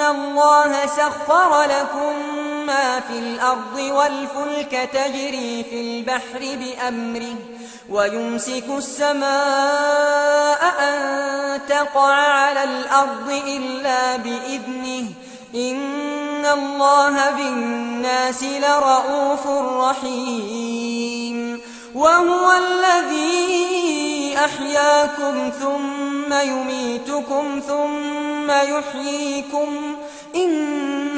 ان الله سخر لكم ما في الأرض والفلك تجري في البحر بامره ويمسك السماء ان تقع على الأرض الا باذنه ان الله بالناس لَرَءُوفٌ رحيم وهو الذي احياكم ثم يميتكم ثم يحييكم